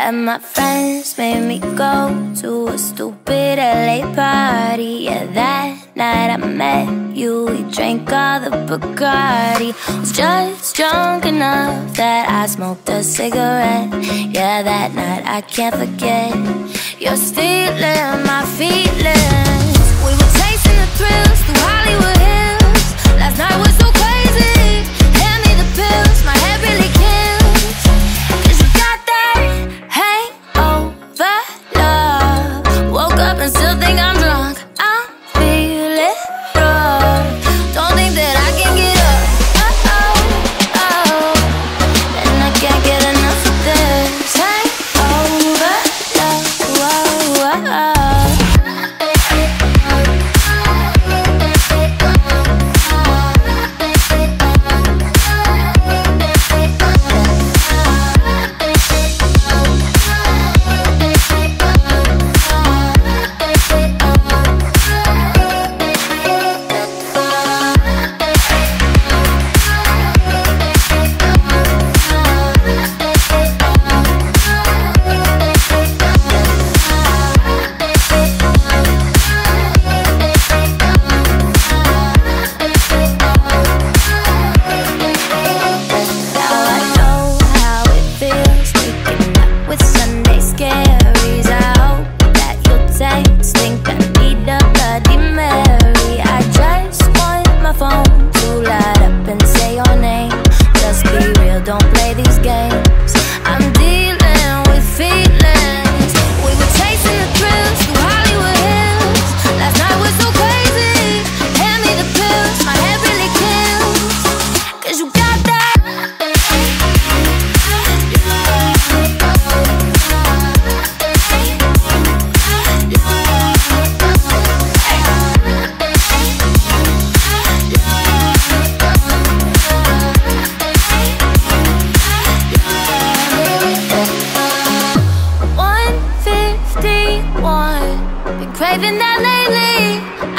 Yeah, my friends made me go to a stupid LA party. Yeah, that night I met you. We drank all the Bacardi. Was just drunk enough that I smoked a cigarette. Yeah, that night I can't forget. You're stealing my feelings. craving that lately.